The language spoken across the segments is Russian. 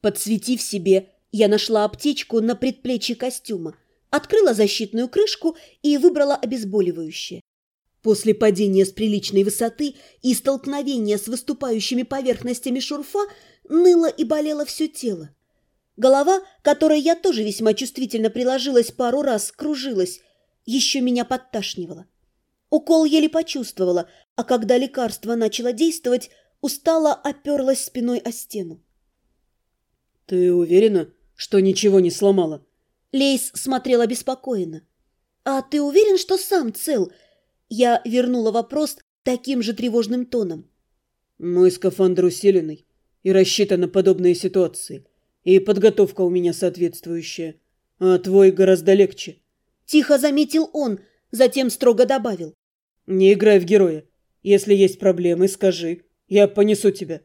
Подсветив себе, я нашла аптечку на предплечье костюма, открыла защитную крышку и выбрала обезболивающее. После падения с приличной высоты и столкновения с выступающими поверхностями шурфа ныло и болело все тело. Голова, которой я тоже весьма чувствительно приложилась пару раз, кружилась, еще меня подташнивала. Укол еле почувствовала, а когда лекарство начало действовать, устало оперлась спиной о стену. «Ты уверена, что ничего не сломала?» Лейс смотрел обеспокоенно. «А ты уверен, что сам цел?» Я вернула вопрос таким же тревожным тоном. «Мой скафандр усиленный и рассчитан на подобные ситуации, и подготовка у меня соответствующая, а твой гораздо легче». Тихо заметил он, затем строго добавил. «Не играй в героя. Если есть проблемы, скажи. Я понесу тебя».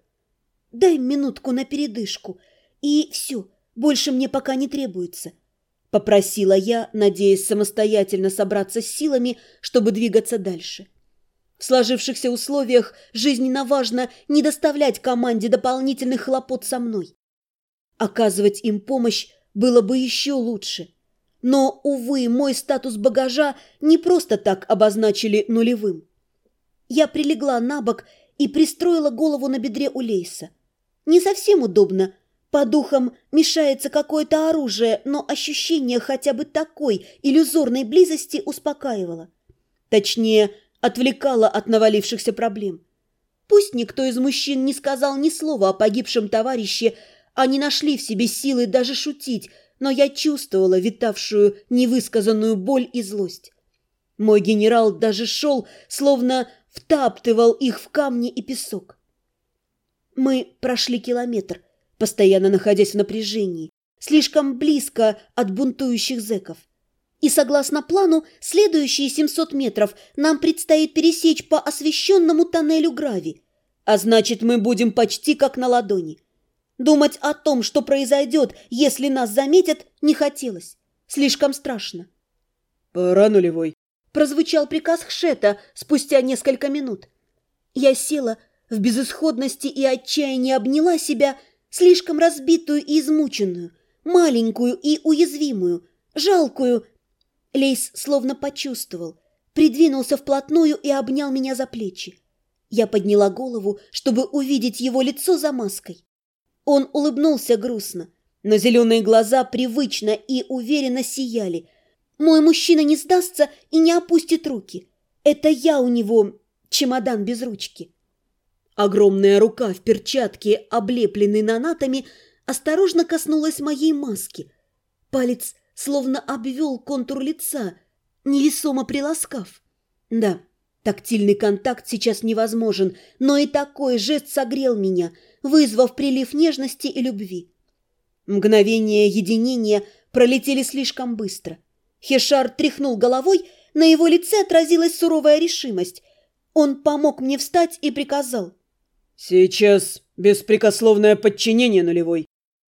«Дай минутку на передышку, и все, больше мне пока не требуется. Попросила я, надеясь самостоятельно собраться с силами, чтобы двигаться дальше. В сложившихся условиях жизненно важно не доставлять команде дополнительных хлопот со мной. Оказывать им помощь было бы еще лучше. Но, увы, мой статус багажа не просто так обозначили нулевым. Я прилегла на бок и пристроила голову на бедре у Лейса. Не совсем удобно, по духам мешается какое-то оружие, но ощущение хотя бы такой иллюзорной близости успокаивало. Точнее, отвлекало от навалившихся проблем. Пусть никто из мужчин не сказал ни слова о погибшем товарище, они нашли в себе силы даже шутить, но я чувствовала витавшую невысказанную боль и злость. Мой генерал даже шел, словно втаптывал их в камни и песок. Мы прошли километр – постоянно находясь в напряжении, слишком близко от бунтующих зэков. И согласно плану, следующие 700 метров нам предстоит пересечь по освещенному тоннелю Грави, а значит, мы будем почти как на ладони. Думать о том, что произойдет, если нас заметят, не хотелось. Слишком страшно. «Пора нулевой», – прозвучал приказ Хшета спустя несколько минут. Я села, в безысходности и отчаянии обняла себя – слишком разбитую и измученную, маленькую и уязвимую, жалкую. Лейс словно почувствовал, придвинулся вплотную и обнял меня за плечи. Я подняла голову, чтобы увидеть его лицо за маской. Он улыбнулся грустно, но зеленые глаза привычно и уверенно сияли. Мой мужчина не сдастся и не опустит руки. Это я у него чемодан без ручки. Огромная рука в перчатке, облепленной нанатами, осторожно коснулась моей маски. Палец словно обвел контур лица, невесомо приласкав. Да, тактильный контакт сейчас невозможен, но и такой жест согрел меня, вызвав прилив нежности и любви. Мгновения единения пролетели слишком быстро. Хешар тряхнул головой, на его лице отразилась суровая решимость. Он помог мне встать и приказал – «Сейчас беспрекословное подчинение нулевой».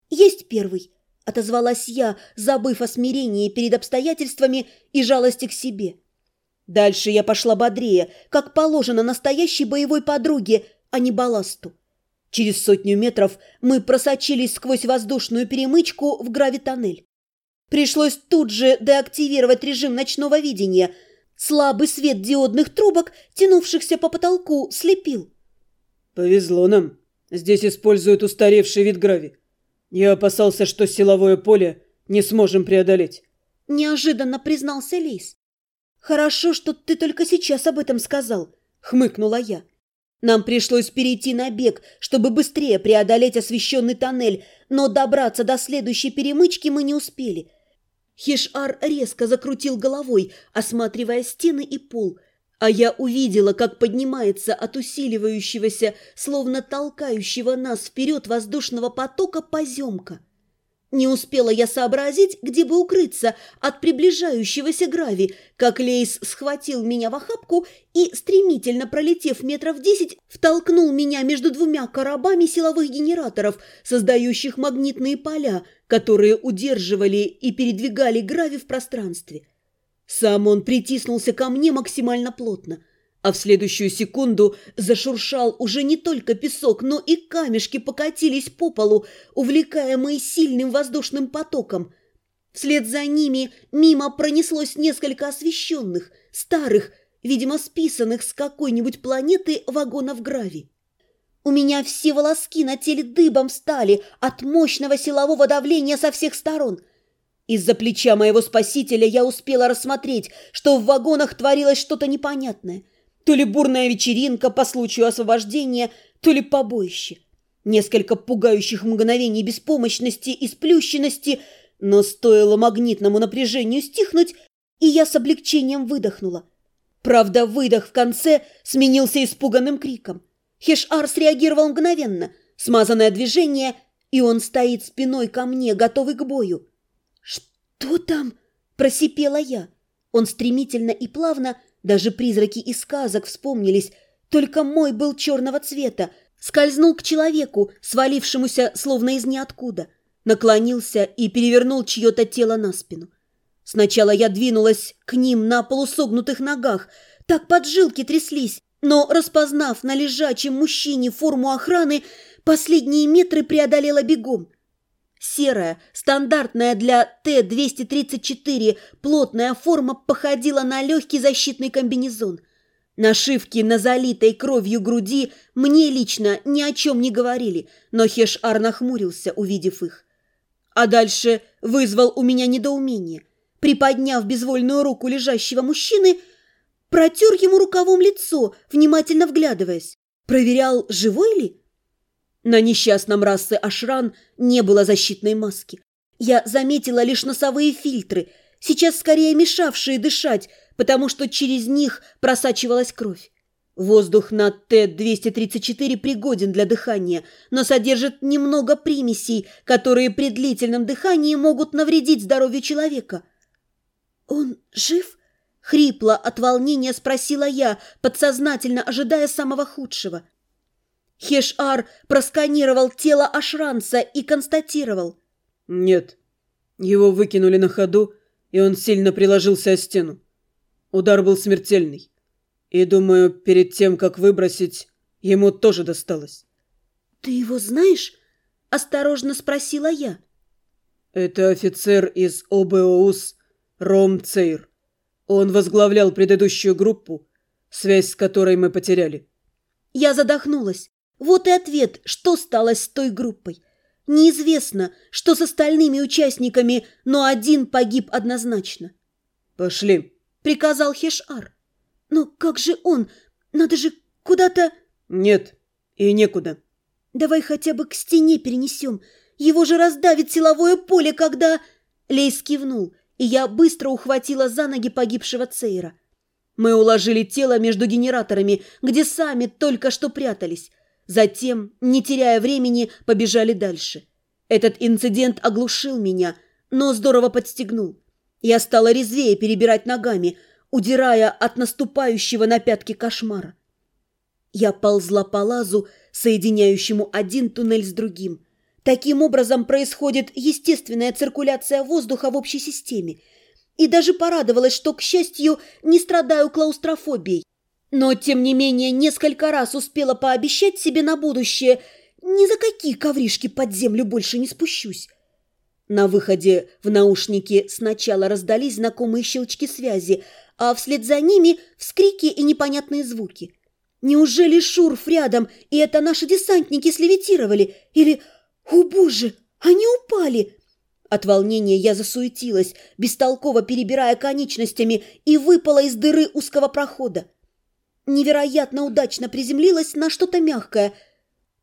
«Есть первый», — отозвалась я, забыв о смирении перед обстоятельствами и жалости к себе. Дальше я пошла бодрее, как положено настоящей боевой подруге, а не балласту. Через сотню метров мы просочились сквозь воздушную перемычку в гравитоннель. Пришлось тут же деактивировать режим ночного видения. Слабый свет диодных трубок, тянувшихся по потолку, слепил. «Повезло нам. Здесь используют устаревший вид грави. Я опасался, что силовое поле не сможем преодолеть». Неожиданно признался Лис. «Хорошо, что ты только сейчас об этом сказал», — хмыкнула я. Нам пришлось перейти на бег, чтобы быстрее преодолеть освещенный тоннель, но добраться до следующей перемычки мы не успели. Хишар резко закрутил головой, осматривая стены и пол — а я увидела, как поднимается от усиливающегося, словно толкающего нас вперед воздушного потока поземка. Не успела я сообразить, где бы укрыться от приближающегося грави, как Лейс схватил меня в охапку и, стремительно пролетев метров десять, втолкнул меня между двумя коробами силовых генераторов, создающих магнитные поля, которые удерживали и передвигали грави в пространстве. Сам он притиснулся ко мне максимально плотно. А в следующую секунду зашуршал уже не только песок, но и камешки покатились по полу, увлекаемые сильным воздушным потоком. Вслед за ними мимо пронеслось несколько освещенных, старых, видимо, списанных с какой-нибудь планеты вагонов грави. У меня все волоски на теле дыбом стали от мощного силового давления со всех сторон. Из-за плеча моего спасителя я успела рассмотреть, что в вагонах творилось что-то непонятное. То ли бурная вечеринка по случаю освобождения, то ли побоище. Несколько пугающих мгновений беспомощности и сплющенности, но стоило магнитному напряжению стихнуть, и я с облегчением выдохнула. Правда, выдох в конце сменился испуганным криком. Хешар среагировал мгновенно, смазанное движение, и он стоит спиной ко мне, готовый к бою. «Что там?» – просипела я. Он стремительно и плавно, даже призраки из сказок вспомнились, только мой был черного цвета, скользнул к человеку, свалившемуся словно из ниоткуда, наклонился и перевернул чье-то тело на спину. Сначала я двинулась к ним на полусогнутых ногах, так поджилки тряслись, но, распознав на лежачем мужчине форму охраны, последние метры преодолела бегом. Серая, стандартная для Т-234 плотная форма походила на легкий защитный комбинезон. Нашивки на залитой кровью груди мне лично ни о чем не говорили, но Хеш-Ар нахмурился, увидев их. А дальше вызвал у меня недоумение. Приподняв безвольную руку лежащего мужчины, протер ему рукавом лицо, внимательно вглядываясь. Проверял, живой ли? На несчастном расы Ашран не было защитной маски. Я заметила лишь носовые фильтры, сейчас скорее мешавшие дышать, потому что через них просачивалась кровь. Воздух на Т-234 пригоден для дыхания, но содержит немного примесей, которые при длительном дыхании могут навредить здоровью человека. «Он жив?» — хрипло от волнения спросила я, подсознательно ожидая самого худшего. Хеш-Ар просканировал тело Ашранца и констатировал. «Нет, его выкинули на ходу, и он сильно приложился о стену. Удар был смертельный. И, думаю, перед тем, как выбросить, ему тоже досталось». «Ты его знаешь?» – осторожно спросила я. «Это офицер из ОБОУС Ром Цейр. Он возглавлял предыдущую группу, связь с которой мы потеряли». Я задохнулась. Вот и ответ, что стало с той группой. Неизвестно, что с остальными участниками, но один погиб однозначно. «Пошли», — приказал Хешар. «Но как же он? Надо же куда-то...» «Нет, и некуда». «Давай хотя бы к стене перенесем. Его же раздавит силовое поле, когда...» Лейс кивнул, и я быстро ухватила за ноги погибшего Цейра. Мы уложили тело между генераторами, где сами только что прятались. Затем, не теряя времени, побежали дальше. Этот инцидент оглушил меня, но здорово подстегнул. Я стала резвее перебирать ногами, удирая от наступающего на пятки кошмара. Я ползла по лазу, соединяющему один туннель с другим. Таким образом происходит естественная циркуляция воздуха в общей системе. И даже порадовалась, что, к счастью, не страдаю клаустрофобией. Но, тем не менее, несколько раз успела пообещать себе на будущее ни за какие ковришки под землю больше не спущусь. На выходе в наушники сначала раздались знакомые щелчки связи, а вслед за ними вскрики и непонятные звуки. Неужели Шурф рядом, и это наши десантники слевитировали? Или, о боже, они упали? От волнения я засуетилась, бестолково перебирая конечностями, и выпала из дыры узкого прохода невероятно удачно приземлилась на что-то мягкое.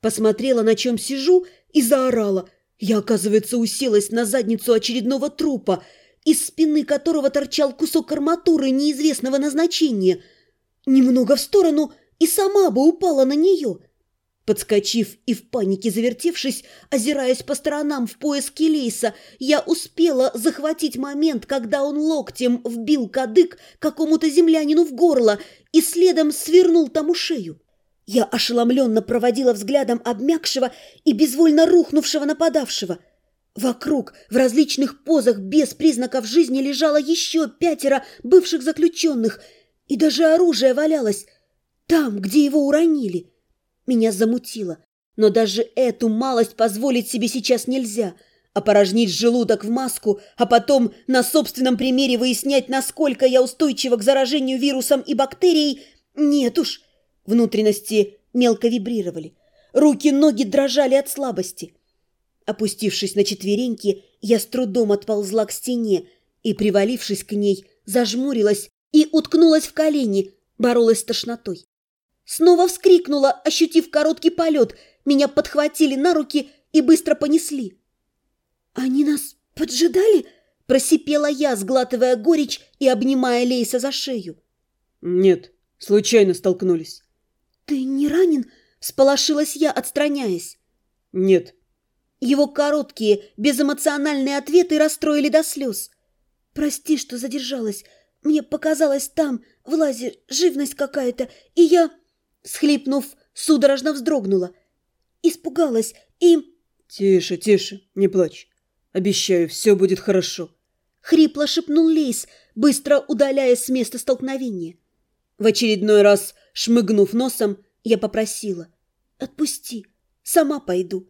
Посмотрела, на чем сижу, и заорала. Я, оказывается, уселась на задницу очередного трупа, из спины которого торчал кусок арматуры неизвестного назначения. Немного в сторону, и сама бы упала на нее. Подскочив и в панике завертевшись, озираясь по сторонам в поиске Лейса, я успела захватить момент, когда он локтем вбил кадык какому-то землянину в горло и следом свернул тому шею. Я ошеломленно проводила взглядом обмякшего и безвольно рухнувшего нападавшего. Вокруг, в различных позах, без признаков жизни, лежало еще пятеро бывших заключенных, и даже оружие валялось. Там, где его уронили. Меня замутило. Но даже эту малость позволить себе сейчас нельзя. Опорожнить желудок в маску, а потом на собственном примере выяснять, насколько я устойчива к заражению вирусом и бактерией, нет уж. Внутренности мелко вибрировали. Руки-ноги дрожали от слабости. Опустившись на четвереньки, я с трудом отползла к стене и, привалившись к ней, зажмурилась и уткнулась в колени, боролась с тошнотой. Снова вскрикнула, ощутив короткий полет. Меня подхватили на руки и быстро понесли. «Они нас поджидали?» – просипела я, сглатывая горечь и обнимая Лейса за шею. «Нет, случайно столкнулись». «Ты не ранен?» – всполошилась я, отстраняясь. «Нет». Его короткие, безэмоциональные ответы расстроили до слез. «Прости, что задержалась. Мне показалось там, в лазе, живность какая-то, и я...» Схлипнув, судорожно вздрогнула. Испугалась и... «Тише, тише, не плачь. Обещаю, все будет хорошо». Хрипло шепнул Лейс, быстро удаляясь с места столкновения. В очередной раз, шмыгнув носом, я попросила. «Отпусти, сама пойду».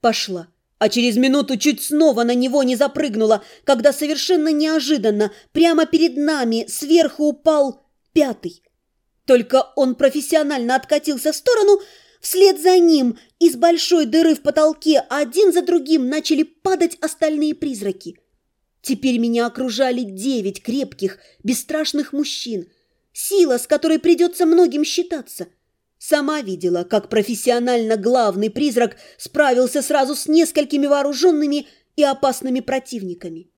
Пошла, а через минуту чуть снова на него не запрыгнула, когда совершенно неожиданно прямо перед нами сверху упал пятый. Только он профессионально откатился в сторону, вслед за ним из большой дыры в потолке один за другим начали падать остальные призраки. Теперь меня окружали девять крепких, бесстрашных мужчин, сила, с которой придется многим считаться. Сама видела, как профессионально главный призрак справился сразу с несколькими вооруженными и опасными противниками.